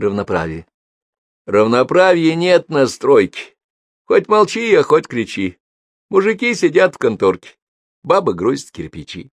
Равноправие. Равноправия нет на стройке. Хоть молчи, а хоть кричи. Мужики сидят в конторке, бабы грузят кирпичи.